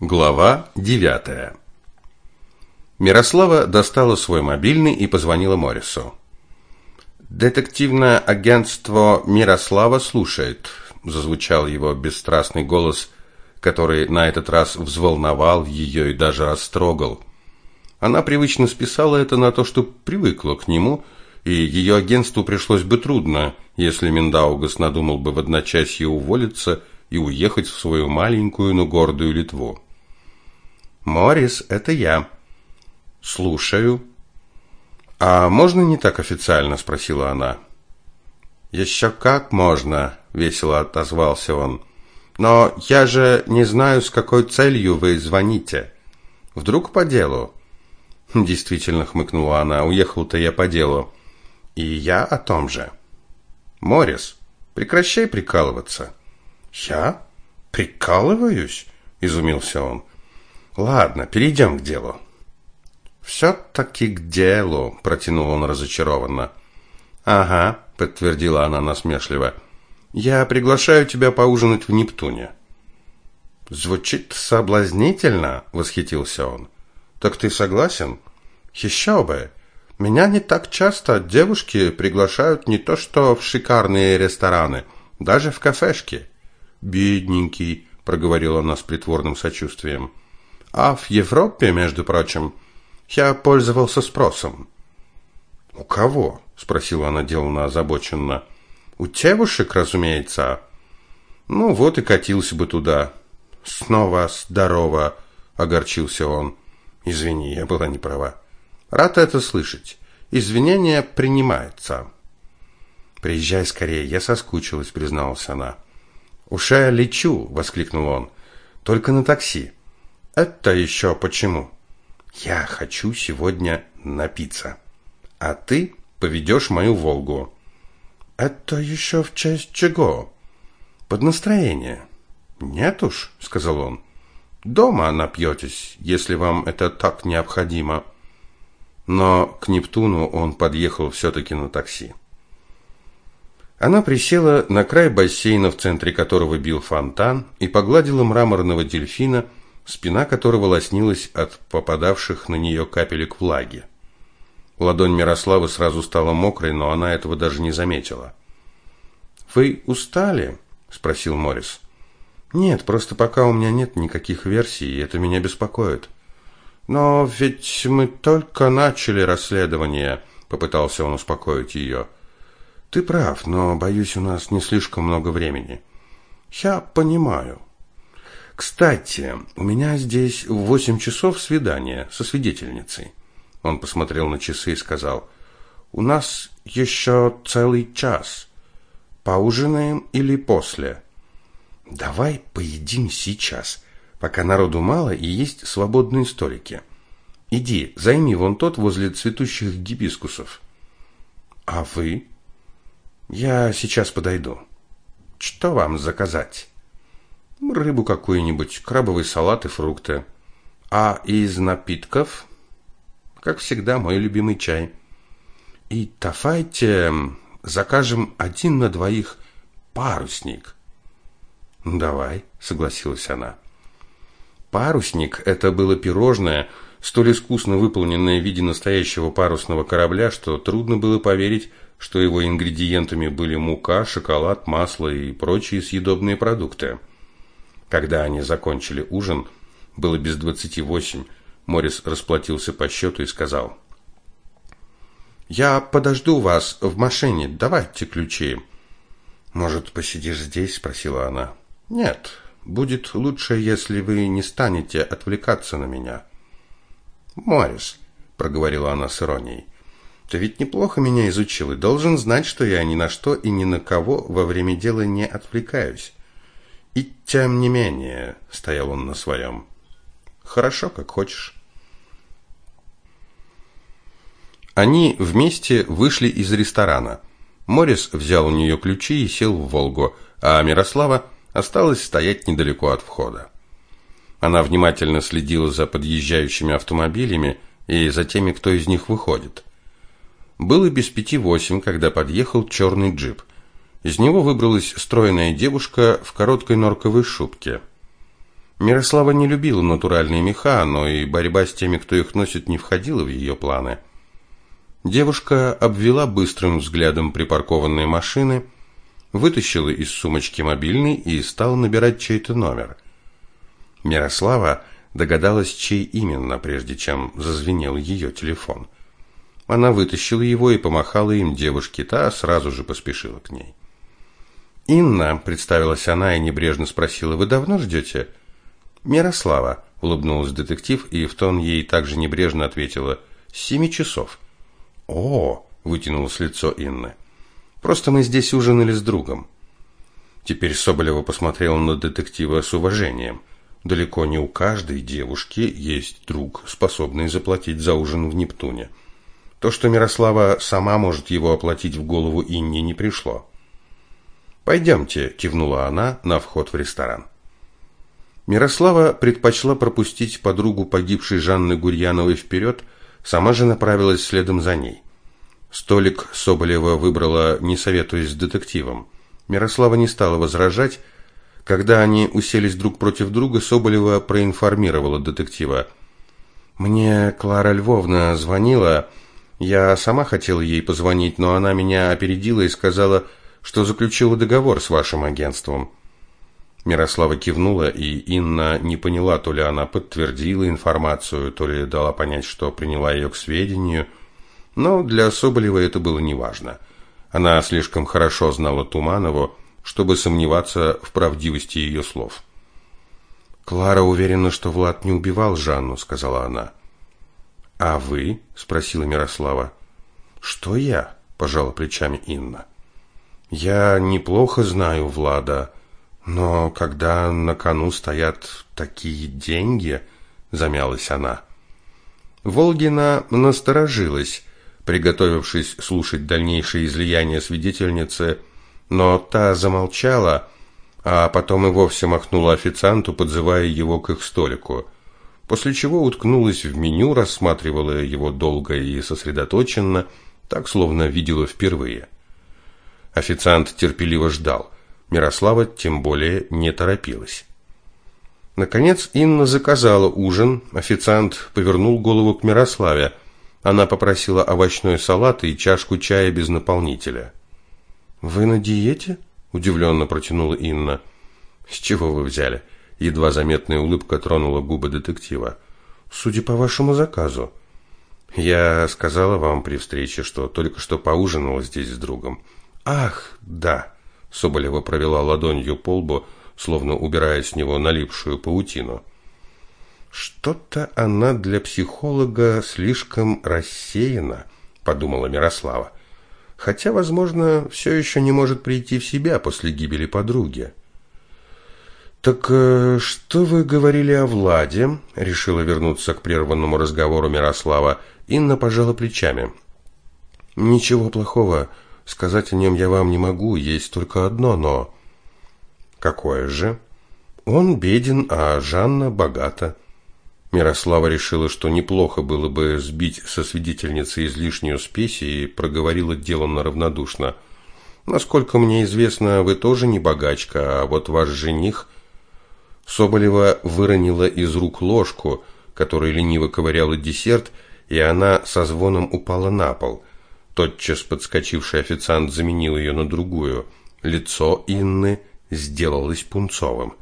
Глава 9. Мирослава достала свой мобильный и позвонила Морису. Детективное агентство Мирослава слушает, зазвучал его бесстрастный голос, который на этот раз взволновал ее и даже растрогал. Она привычно списала это на то, что привыкла к нему, и ее агентству пришлось бы трудно, если Миндаугас надумал бы в одночасье уволиться и уехать в свою маленькую, но гордую Литву. Морис, это я. Слушаю. А можно не так официально, спросила она. Еще как можно, весело отозвался он. Но я же не знаю, с какой целью вы звоните. Вдруг по делу? Действительно, хмыкнула она. Уехал-то я по делу. И я о том же. Морис, прекращай прикалываться. Я прикалываюсь? изумился он. Ладно, перейдем к делу. «Все-таки к делу», – протянул он разочарованно. «Ага», – подтвердила она насмешливо. «Я приглашаю тебя поужинать в Нептуне». «Звучит соблазнительно», – восхитился он. «Так ты согласен?» «Еще бы! Меня не так часто девушки приглашают не то что в шикарные рестораны, даже в кафешки». «Бедненький», – проговорила она с притворным сочувствием. А в Европе, между прочим, я пользовался спросом. У кого? спросила она деланно озабоченно. У девушек, разумеется. Ну вот и катился бы туда. Снова здорово, огорчился он. Извини, я была не права. Рад это слышать. Извинения принимаются. Приезжай скорее, я соскучилась, призналась она. Уже лечу, воскликнул он. Только на такси. Это еще почему? Я хочу сегодня напиться. А ты поведешь мою Волгу. Это еще в честь чего? Под настроение. Нет уж, сказал он. Дома напьетесь, если вам это так необходимо. Но к Нептуну он подъехал все-таки на такси. Она присела на край бассейна, в центре которого бил фонтан, и погладила мраморного дельфина, спина которого лоснилась от попадавших на нее капелек влаги. Ладонь Мирославы сразу стала мокрой, но она этого даже не заметила. «Вы устали?» – спросил Морис. «Нет, просто пока у меня нет никаких версий, и это меня беспокоит». «Но ведь мы только начали расследование», – попытался он успокоить ее. «Ты прав, но, боюсь, у нас не слишком много времени». «Я понимаю. Кстати, у меня здесь в восемь часов свидание со свидетельницей. Он посмотрел на часы и сказал: "У нас еще целый час. Поужинаем или после?" "Давай поедим сейчас, пока народу мало и есть свободные столики. Иди, займи вон тот возле цветущих гибискусов." "А вы?" "Я сейчас подойду. Что вам заказать?" Рыбу какую-нибудь, крабовый салат и фрукты. А из напитков, как всегда, мой любимый чай. И давайте закажем один на двоих парусник. Давай, согласилась она. Парусник это было пирожное, столь искусно выполненное в виде настоящего парусного корабля, что трудно было поверить, что его ингредиентами были мука, шоколад, масло и прочие съедобные продукты. Когда они закончили ужин, было без двадцати восемь. Морис расплатился по счету и сказал: "Я подожду вас в машине. Давайте ключи". "Может, посидишь здесь?" спросила она. "Нет, будет лучше, если вы не станете отвлекаться на меня". "Морис", проговорила она с иронией. "Ты ведь неплохо меня изучил и должен знать, что я ни на что и ни на кого во время дела не отвлекаюсь". И тем не менее, стоял он на своем. Хорошо, как хочешь. Они вместе вышли из ресторана. Морис взял у нее ключи и сел в Волгу, а Мирослава осталась стоять недалеко от входа. Она внимательно следила за подъезжающими автомобилями и за теми, кто из них выходит. Было без пяти восемь, когда подъехал черный джип – из него выбралась стройная девушка в короткой норковой шубке. Мирослава не любила натуральные меха, но и борьба с теми, кто их носит, не входила в ее планы. Девушка обвела быстрым взглядом припаркованные машины, вытащила из сумочки мобильный и стала набирать чей-то номер. Мирослава догадалась, чей именно, прежде чем зазвенел ее телефон. Она вытащила его и помахала им девушке, та сразу же поспешила к ней. «Инна», — представилась она и небрежно спросила, — «вы давно ждете?» «Мирослава», — улыбнулась детектив и в тон ей также небрежно ответила «с семи часов». «О!» — вытянулось лицо Инны. «Просто мы здесь ужинали с другом». Теперь Соболева посмотрела на детектива с уважением. Далеко не у каждой девушки есть друг, способный заплатить за ужин в Нептуне. То, что Мирослава сама может его оплатить в голову Инне, не пришло. «Пойдемте», — кивнула она на вход в ресторан. Мирослава предпочла пропустить подругу погибшей Жанны Гурьяновой вперед, сама же направилась следом за ней. Столик Соболева выбрала, не советуясь с детективом. Мирослава не стала возражать. Когда они уселись друг против друга, Соболева проинформировала детектива. «Мне Клара Львовна звонила. Я сама хотела ей позвонить, но она меня опередила и сказала, что заключила договор с вашим агентством». Мирослава кивнула, и Инна не поняла, то ли она подтвердила информацию, то ли дала понять, что приняла ее к сведению. Но для Соболева это было неважно. Она слишком хорошо знала Туманову, чтобы сомневаться в правдивости ее слов. «Клара уверена, что Влад не убивал Жанну», — сказала она. «А вы?» — спросила Мирослава. «Что я?» — пожала плечами Инна. «Я неплохо знаю Влада», но когда на кону стоят такие деньги, замялась она. Волгина насторожилась, приготовившись слушать дальнейшее излияние свидетельницы, но та замолчала, а потом и вовсе махнула официанту, подзывая его к их столику. После чего уткнулась в меню, рассматривала его долго и сосредоточенно, так словно видела впервые. Официант терпеливо ждал. Мирослава тем более не торопилась. Наконец Инна заказала ужин. Официант повернул голову к Мирославе. Она попросила овощной салат и чашку чая без наполнителя. «Вы на диете?» – удивленно протянула Инна. «С чего вы взяли?» Едва заметная улыбка тронула губы детектива. «Судя по вашему заказу». «Я сказала вам при встрече, что только что поужинала здесь с другом». «Ах, да!» Соболева провела ладонью по лбу, словно убирая с него налипшую паутину. Что-то она для психолога слишком рассеяна, подумала Мирослава. Хотя, возможно, все еще не может прийти в себя после гибели подруги. Так э, что вы говорили о Владе? решила вернуться к прерванному разговору Мирослава. Инна пожала плечами. Ничего плохого. Сказать о нем я вам не могу, есть только одно «но». Какое же? Он беден, а Жанна богата. Мирослава решила, что неплохо было бы сбить со свидетельницы излишнюю спесь и проговорила деланно равнодушно. Насколько мне известно, вы тоже не богачка, а вот ваш жених... Соболева выронила из рук ложку, которой лениво ковыряла десерт, и она со звоном упала на пол. Тотчас подскочивший официант заменил ее на другую. Лицо Инны сделалось пунцовым.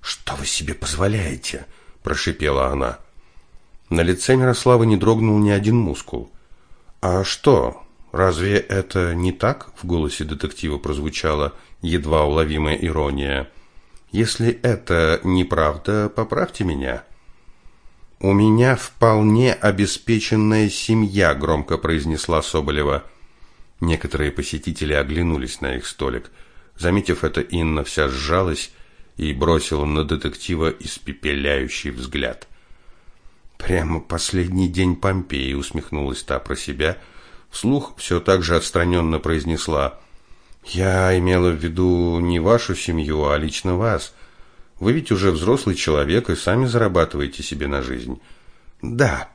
«Что вы себе позволяете?» – прошипела она. На лице Мирославы не дрогнул ни один мускул. «А что, разве это не так?» – в голосе детектива прозвучала едва уловимая ирония. «Если это неправда, поправьте меня». «У меня вполне обеспеченная семья», – громко произнесла Соболева. Некоторые посетители оглянулись на их столик. Заметив это, Инна вся сжалась и бросила на детектива испепеляющий взгляд. «Прямо последний день Помпеи», – усмехнулась та про себя. Вслух все так же отстраненно произнесла. «Я имела в виду не вашу семью, а лично вас». Вы ведь уже взрослый человек и сами зарабатываете себе на жизнь. Да.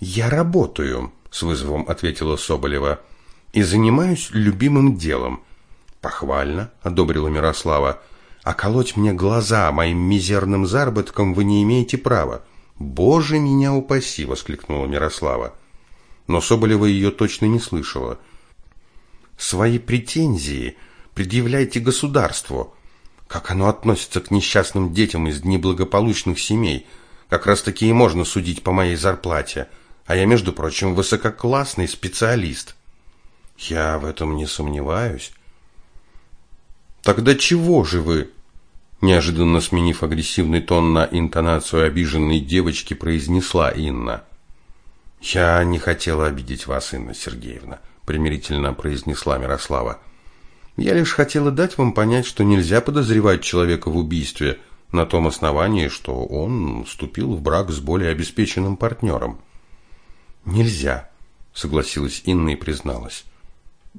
Я работаю, с вызовом ответила Соболева. И занимаюсь любимым делом. Похвально, одобрила Мирослава. А колоть мне глаза моим мизерным заработком вы не имеете права. Боже меня упаси, воскликнула Мирослава. Но Соболева ее точно не слышала. Свои претензии предъявляйте государству. Как оно относится к несчастным детям из неблагополучных семей? Как раз таки и можно судить по моей зарплате. А я, между прочим, высококлассный специалист. Я в этом не сомневаюсь. Тогда чего же вы? Неожиданно сменив агрессивный тон на интонацию обиженной девочки, произнесла Инна. Я не хотела обидеть вас, Инна Сергеевна, примирительно произнесла Мирослава. Я лишь хотела дать вам понять, что нельзя подозревать человека в убийстве на том основании, что он вступил в брак с более обеспеченным партнером. Нельзя, согласилась Инна и призналась.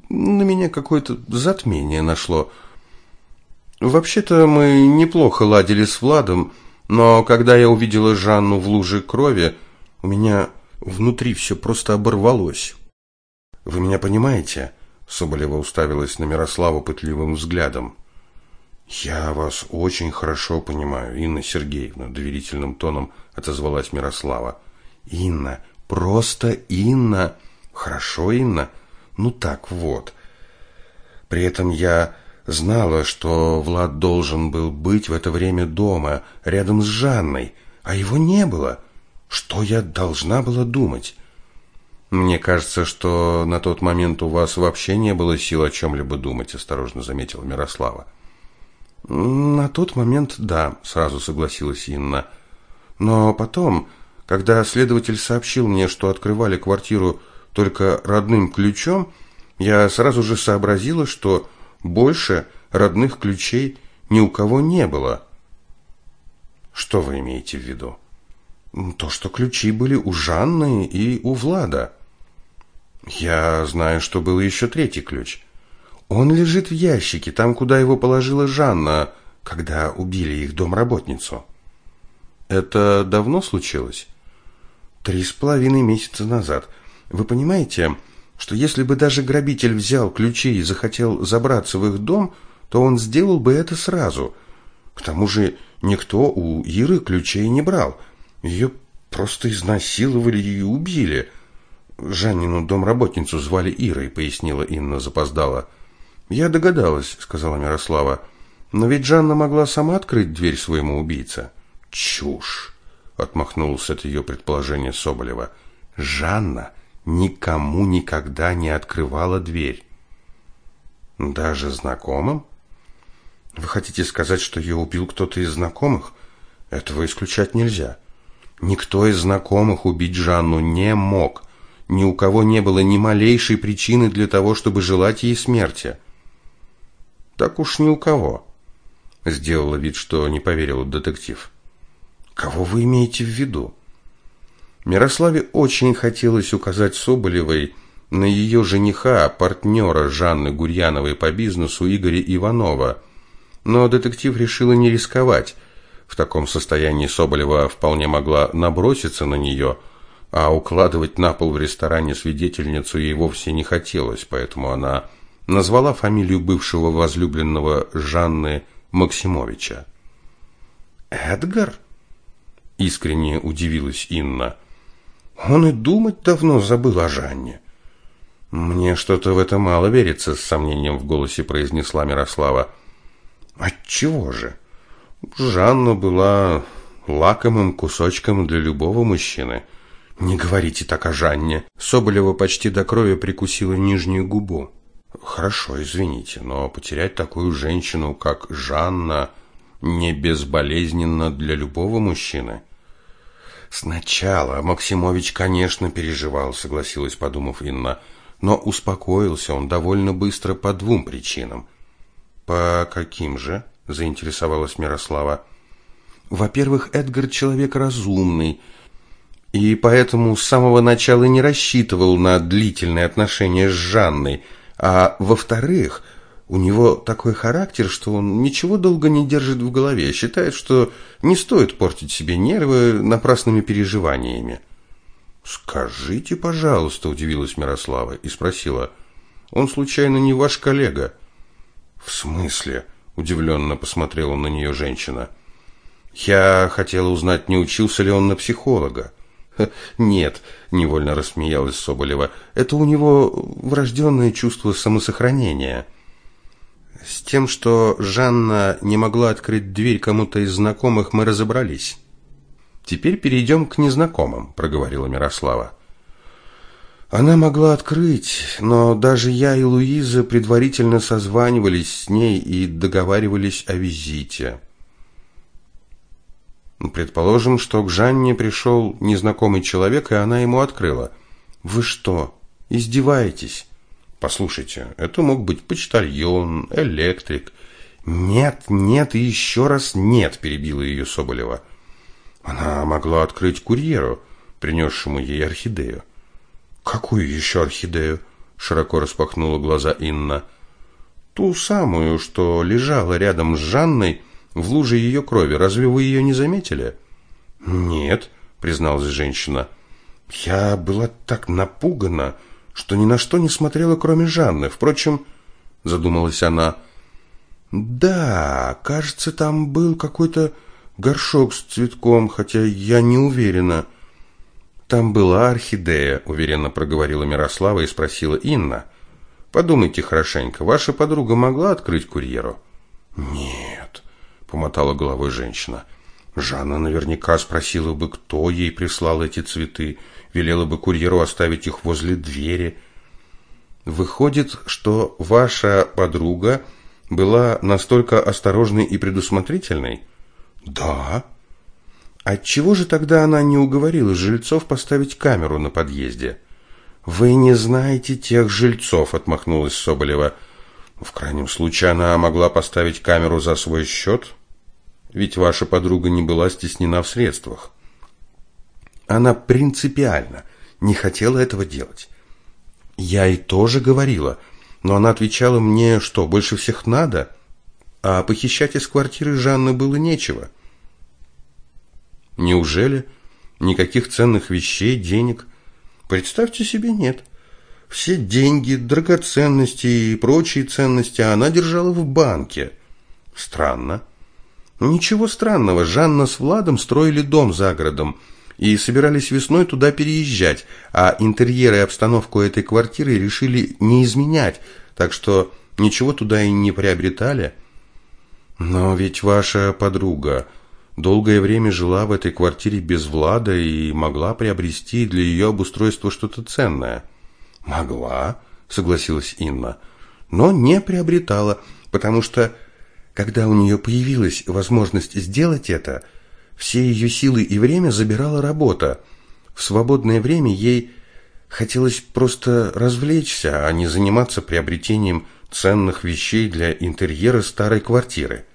На меня какое-то затмение нашло. Вообще-то мы неплохо ладили с Владом, но когда я увидела Жанну в луже крови, у меня внутри все просто оборвалось. Вы меня понимаете? Соболева уставилась на Мирославу пытливым взглядом. Я вас очень хорошо понимаю, Инна Сергеевна, доверительным тоном отозвалась Мирослава. Инна, просто Инна. Хорошо, Инна. Ну так вот. При этом я знала, что Влад должен был быть в это время дома, рядом с Жанной, а его не было. Что я должна была думать? Мне кажется, что на тот момент у вас вообще не было сил о чем либо думать, осторожно заметила Мирослава. На тот момент, да, сразу согласилась Инна. Но потом, когда следователь сообщил мне, что открывали квартиру только родным ключом, я сразу же сообразила, что больше родных ключей ни у кого не было. Что вы имеете в виду? То, что ключи были у Жанны и у Влада. Я знаю, что был еще третий ключ. Он лежит в ящике, там, куда его положила Жанна, когда убили их домработницу. Это давно случилось? Три с половиной месяца назад. Вы понимаете, что если бы даже грабитель взял ключи и захотел забраться в их дом, то он сделал бы это сразу. К тому же никто у Иры ключей не брал. Ее просто изнасиловали и убили. Жаннину домработницу звали Ирой, пояснила Инна запоздала. Я догадалась, сказала Мирослава. Но ведь Жанна могла сама открыть дверь своему убийце. Чушь, отмахнулся от ее предположения Соболева. Жанна никому никогда не открывала дверь. Даже знакомым? Вы хотите сказать, что ее убил кто-то из знакомых? Этого исключать нельзя. Никто из знакомых убить Жанну не мог. Ни у кого не было ни малейшей причины для того, чтобы желать ей смерти. Так уж ни у кого. Сделала вид, что не поверил детектив. Кого вы имеете в виду? Мирославе очень хотелось указать Соболевой на ее жениха, партнера Жанны Гурьяновой по бизнесу Игоря Иванова, но детектив решила не рисковать. В таком состоянии Соболева вполне могла наброситься на нее, а укладывать на пол в ресторане свидетельницу ей вовсе не хотелось, поэтому она назвала фамилию бывшего возлюбленного Жанны Максимовича. «Эдгар?» – искренне удивилась Инна – он и думать давно забыл о Жанне. Мне что-то в это мало верится, с сомнением в голосе произнесла Мирослава. Отчего же? Жанна была лакомым кусочком для любого мужчины. Не говорите так о Жанне. Соболева почти до крови прикусила нижнюю губу. Хорошо, извините, но потерять такую женщину, как Жанна, не безболезненно для любого мужчины. Сначала Максимович, конечно, переживал, согласилась, подумав Инна, но успокоился он довольно быстро по двум причинам. По каким же? заинтересовалась Мирослава. Во-первых, Эдгар человек разумный, и поэтому с самого начала не рассчитывал на длительные отношения с Жанной, а во-вторых, у него такой характер, что он ничего долго не держит в голове, считает, что не стоит портить себе нервы напрасными переживаниями. Скажите, пожалуйста, удивилась Мирослава и спросила: "Он случайно не ваш коллега?" "В смысле?" Удивленно посмотрела на нее женщина. Я хотела узнать, не учился ли он на психолога. Нет, невольно рассмеялась Соболева. Это у него врожденное чувство самосохранения. С тем, что Жанна не могла открыть дверь кому-то из знакомых, мы разобрались. Теперь перейдем к незнакомым, проговорила Мирослава. Она могла открыть, но даже я и Луиза предварительно созванивались с ней и договаривались о визите. Предположим, что к Жанне пришел незнакомый человек, и она ему открыла. Вы что, издеваетесь? Послушайте, это мог быть почтальон, электрик. Нет, нет и еще раз нет, перебила ее Соболева. Она могла открыть курьеру, принесшему ей орхидею. Какую еще орхидею? Широко распахнула глаза Инна. Ту самую, что лежала рядом с Жанной в луже ее крови. Разве вы ее не заметили? Нет, призналась женщина. Я была так напугана, что ни на что не смотрела, кроме Жанны. Впрочем, задумалась она. Да, кажется, там был какой-то горшок с цветком, хотя я не уверена. Там была орхидея, уверенно проговорила Мирослава и спросила Инна. Подумайте хорошенько, ваша подруга могла открыть курьеру? Нет, помотала головой женщина. Жанна наверняка спросила бы, кто ей прислал эти цветы, велела бы курьеру оставить их возле двери. Выходит, что ваша подруга была настолько осторожной и предусмотрительной? Да. Отчего же тогда она не уговорила жильцов поставить камеру на подъезде? Вы не знаете тех жильцов, отмахнулась Соболева. В крайнем случае она могла поставить камеру за свой счет, ведь ваша подруга не была стеснена в средствах. Она принципиально не хотела этого делать. Я и тоже говорила, но она отвечала мне, что больше всех надо, а похищать из квартиры Жанны было нечего. Неужели никаких ценных вещей, денег? Представьте себе, нет. Все деньги, драгоценности и прочие ценности она держала в банке. Странно. Ничего странного, Жанна с Владом строили дом за городом и собирались весной туда переезжать, а интерьер и обстановку этой квартиры решили не изменять, так что ничего туда и не приобретали. Но ведь ваша подруга долгое время жила в этой квартире без Влада и могла приобрести для ее обустройства что-то ценное. Могла, согласилась Инна, но не приобретала, потому что когда у нее появилась возможность сделать это, все ее силы и время забирала работа. В свободное время ей хотелось просто развлечься, а не заниматься приобретением ценных вещей для интерьера старой квартиры.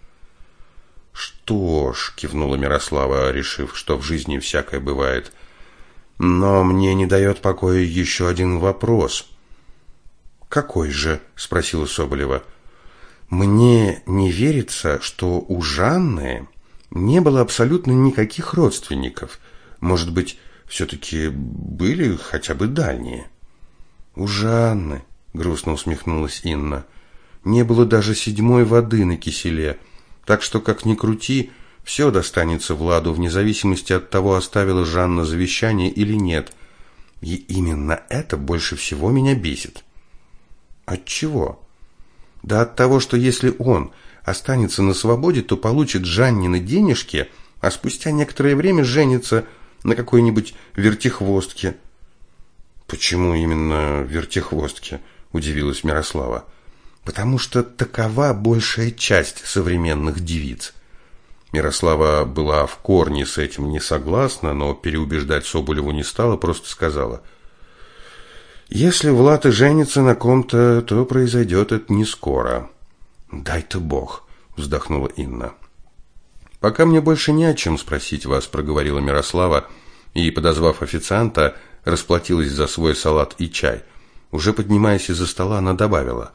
Что ж, кивнула Мирослава, решив, что в жизни всякое бывает. Но мне не дает покоя еще один вопрос. Какой же? спросила Соболева. Мне не верится, что у Жанны не было абсолютно никаких родственников. Может быть, все-таки были хотя бы дальние? У Жанны, грустно усмехнулась Инна, не было даже седьмой воды на киселе. Так что, как ни крути, все достанется Владу, вне зависимости от того, оставила Жанна завещание или нет. И именно это больше всего меня бесит. От чего? Да от того, что если он останется на свободе, то получит Жаннины денежки, а спустя некоторое время женится на какой-нибудь вертихвостке. Почему именно вертихвостке? удивилась Мирослава. Потому что такова большая часть современных девиц. Мирослава была в корне с этим не согласна, но переубеждать Соболеву не стала, просто сказала – если Влад и женится на ком-то, то произойдет это не скоро. Дай-то Бог, вздохнула Инна. Пока мне больше не о чем спросить вас, проговорила Мирослава и, подозвав официанта, расплатилась за свой салат и чай. Уже поднимаясь из-за стола, она добавила: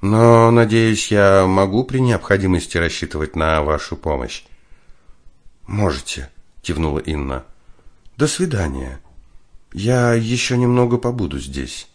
"Но, надеюсь, я могу при необходимости рассчитывать на вашу помощь". "Можете", кивнула Инна. "До свидания". Я еще немного побуду здесь.